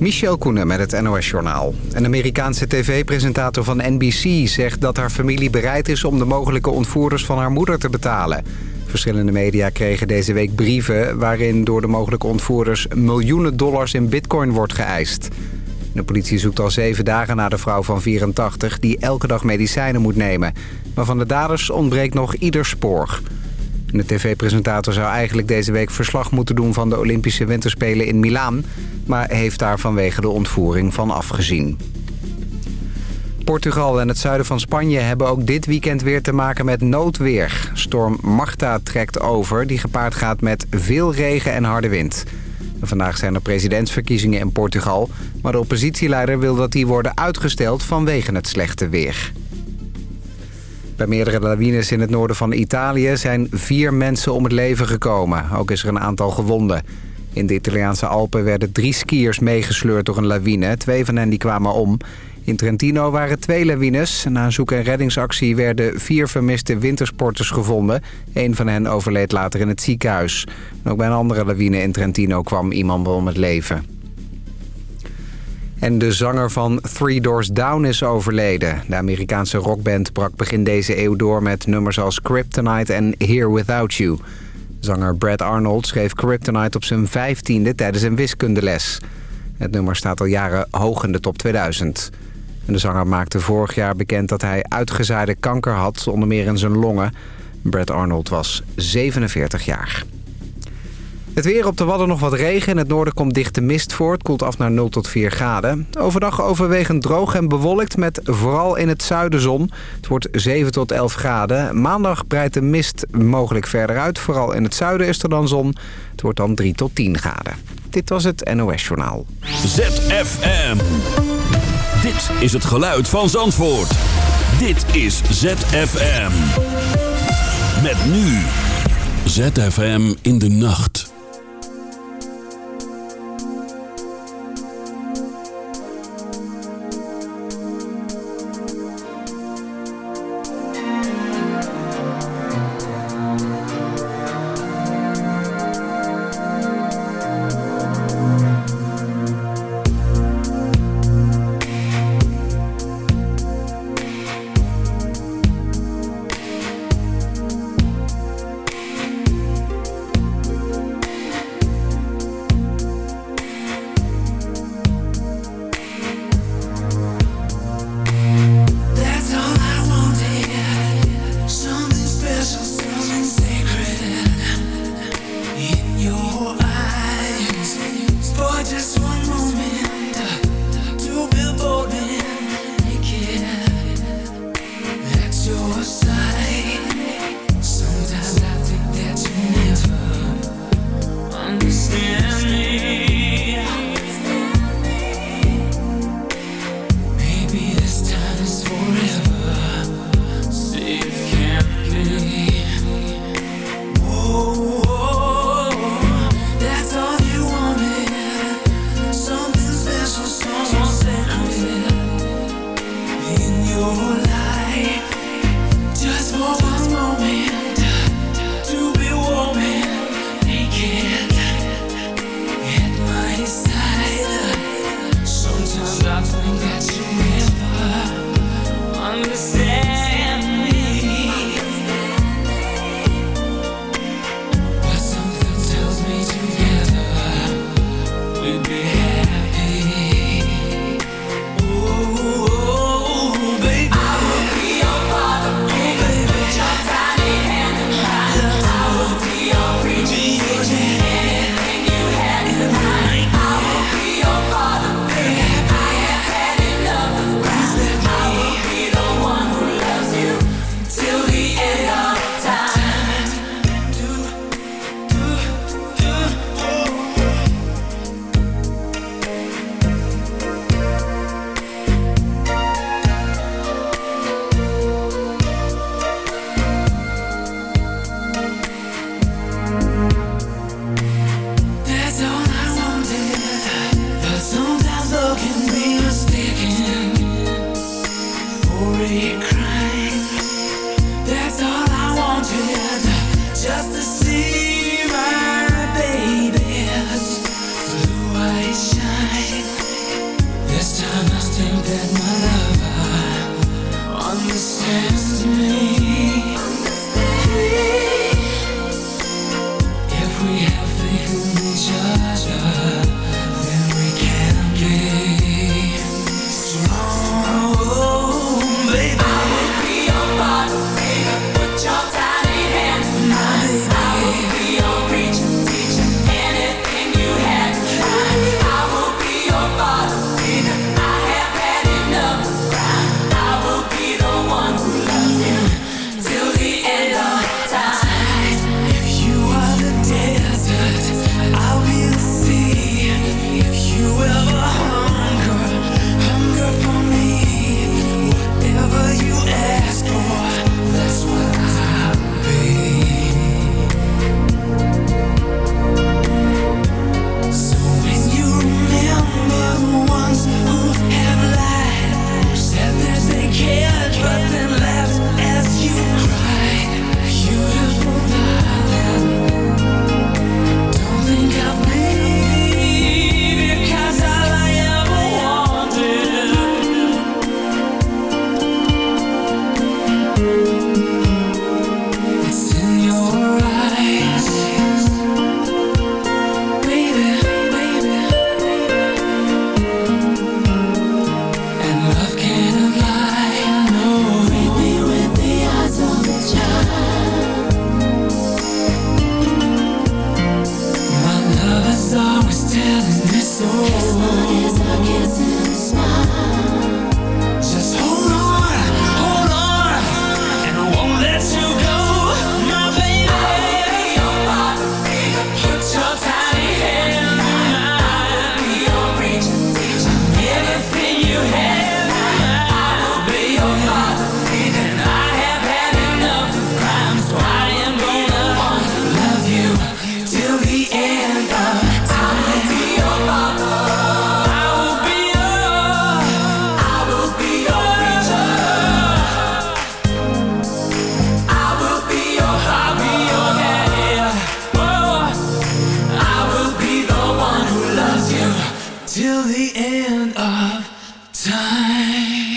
Michel Koenen met het NOS-journaal. Een Amerikaanse tv-presentator van NBC zegt dat haar familie bereid is... om de mogelijke ontvoerders van haar moeder te betalen. Verschillende media kregen deze week brieven... waarin door de mogelijke ontvoerders miljoenen dollars in bitcoin wordt geëist. De politie zoekt al zeven dagen naar de vrouw van 84... die elke dag medicijnen moet nemen. Maar van de daders ontbreekt nog ieder spoor. De tv-presentator zou eigenlijk deze week verslag moeten doen... van de Olympische Winterspelen in Milaan... maar heeft daar vanwege de ontvoering van afgezien. Portugal en het zuiden van Spanje hebben ook dit weekend weer te maken met noodweer. Storm Marta trekt over, die gepaard gaat met veel regen en harde wind. Vandaag zijn er presidentsverkiezingen in Portugal... maar de oppositieleider wil dat die worden uitgesteld vanwege het slechte weer. Bij meerdere lawines in het noorden van Italië zijn vier mensen om het leven gekomen. Ook is er een aantal gewonden. In de Italiaanse Alpen werden drie skiers meegesleurd door een lawine. Twee van hen die kwamen om. In Trentino waren twee lawines. Na een zoek- en reddingsactie werden vier vermiste wintersporters gevonden. Een van hen overleed later in het ziekenhuis. ook bij een andere lawine in Trentino kwam iemand om het leven. En de zanger van Three Doors Down is overleden. De Amerikaanse rockband brak begin deze eeuw door met nummers als Kryptonite en Here Without You. Zanger Brad Arnold schreef Kryptonite op zijn vijftiende tijdens een wiskundeles. Het nummer staat al jaren hoog in de top 2000. En de zanger maakte vorig jaar bekend dat hij uitgezaaide kanker had, onder meer in zijn longen. Brad Arnold was 47 jaar. Het weer op de Wadden nog wat regen. In het noorden komt dichte mist voor. Het koelt af naar 0 tot 4 graden. Overdag overwegend droog en bewolkt met vooral in het zuiden zon. Het wordt 7 tot 11 graden. Maandag breidt de mist mogelijk verder uit. Vooral in het zuiden is er dan zon. Het wordt dan 3 tot 10 graden. Dit was het NOS Journaal. ZFM. Dit is het geluid van Zandvoort. Dit is ZFM. Met nu. ZFM in de nacht. the end of time.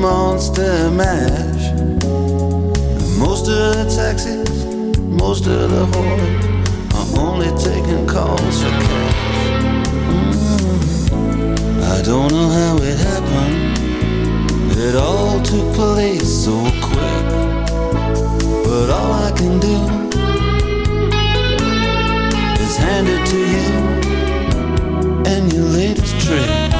Monster mash. most of the taxis, most of the hordes are only taking calls for cash. Mm. I don't know how it happened. It all took place so quick. But all I can do is hand it to you and your latest trick.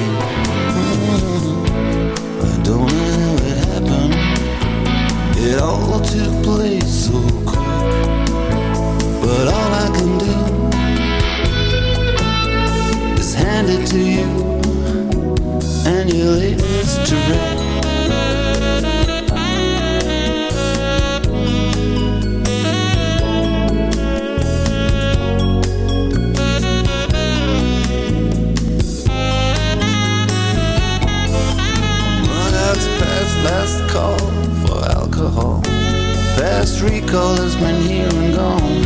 Has been here and gone.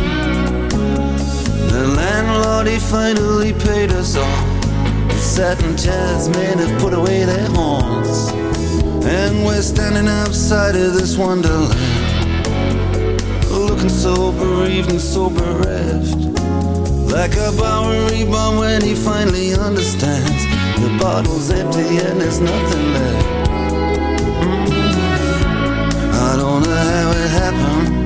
The landlord, he finally paid us. The satin men have put away their horns. And we're standing outside of this wonderland. Looking so bereaved and so bereft. Like a Bowery bum when he finally understands. The bottle's empty and there's nothing left. I don't know how it happened.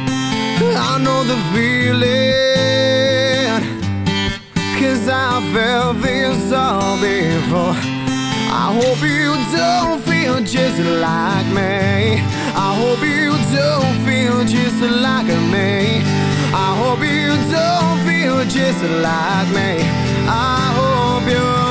I know the feeling Cause I felt this all before. I hope you don't feel just like me. I hope you don't feel just like me. I hope you don't feel just like me. I hope you're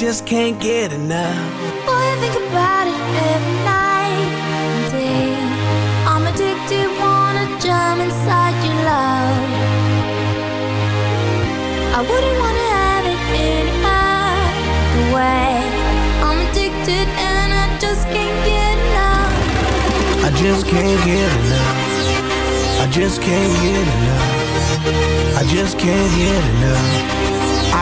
just can't get enough. Boy, I think about it every night and day. I'm addicted, wanna jump inside your love. I wouldn't wanna have it any other way. I'm addicted and I just can't get enough. I just can't get enough. I just can't get enough. I just can't get enough.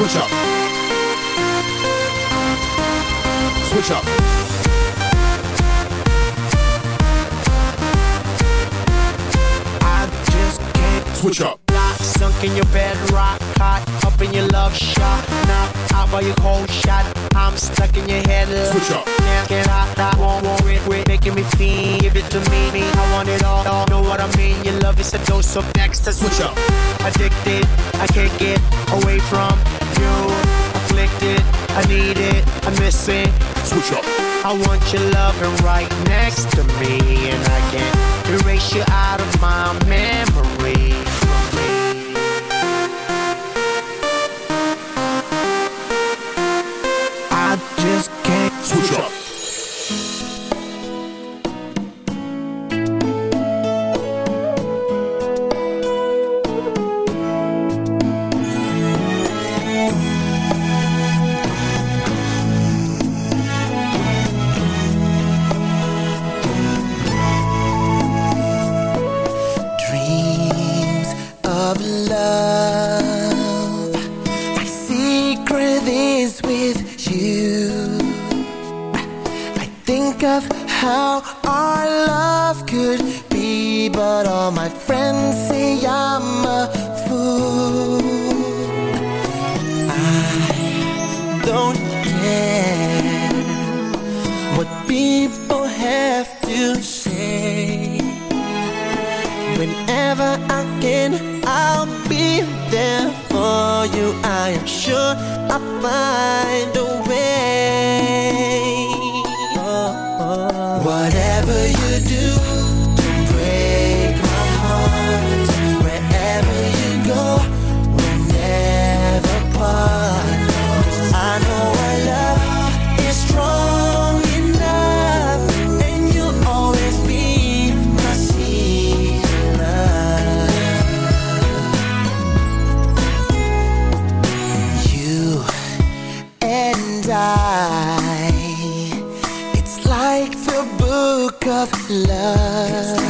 Switch up. Switch up. I just can't switch up. Sunk in your bed, rock hot, up in your love shot. Now out by your cold shot. I'm stuck in your head. Switch up me. Give it to me, me. I want it all, all. Know what I mean? Your love is a dose of next to switch up. Addicted, I can't get away from you. Afflicted, I need it, I miss it. Switch up. I want your loving right next to me, and I can't erase you out of my memory. I just love, love.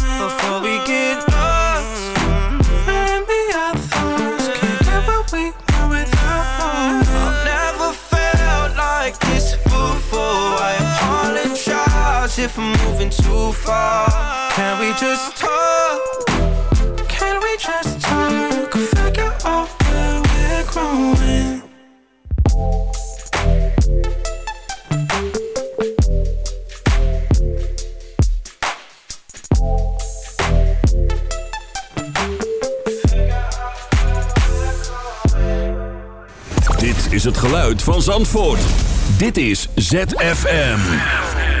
if I'm moving too far. Can we just talk? Can we just talk? Figure out where we're growing. Dit is het geluid van Zandvoort. Dit is ZFM.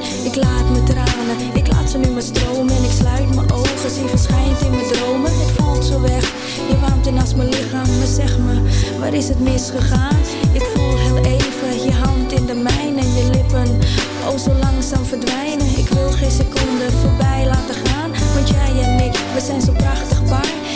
Ik laat me tranen, ik laat ze nu maar stromen. En ik sluit mijn ogen, zie verschijnt in mijn dromen. Het voelt zo weg, je warmt in als mijn lichaam Maar zeg me, waar is het misgegaan? Ik voel heel even, je hand in de mijne En je lippen, oh zo langzaam verdwijnen. Ik wil geen seconde voorbij laten gaan Want jij en ik, we zijn zo prachtig paar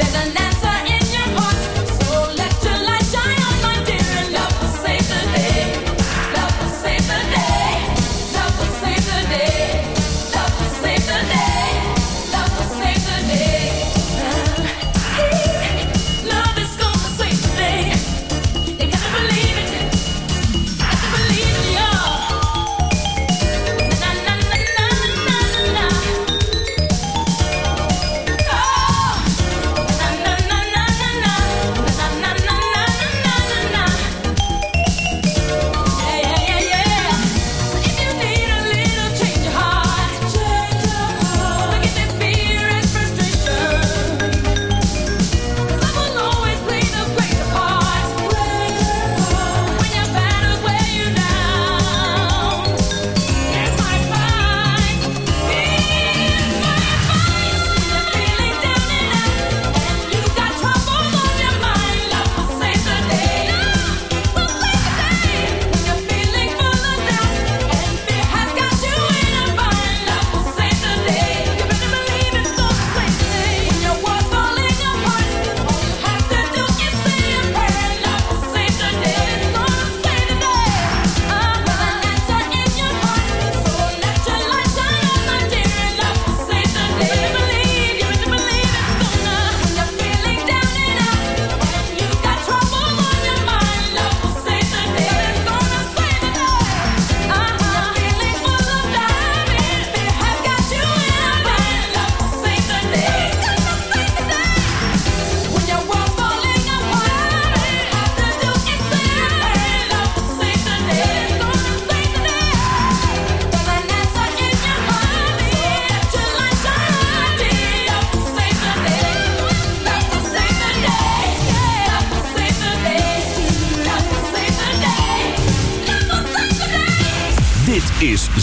that I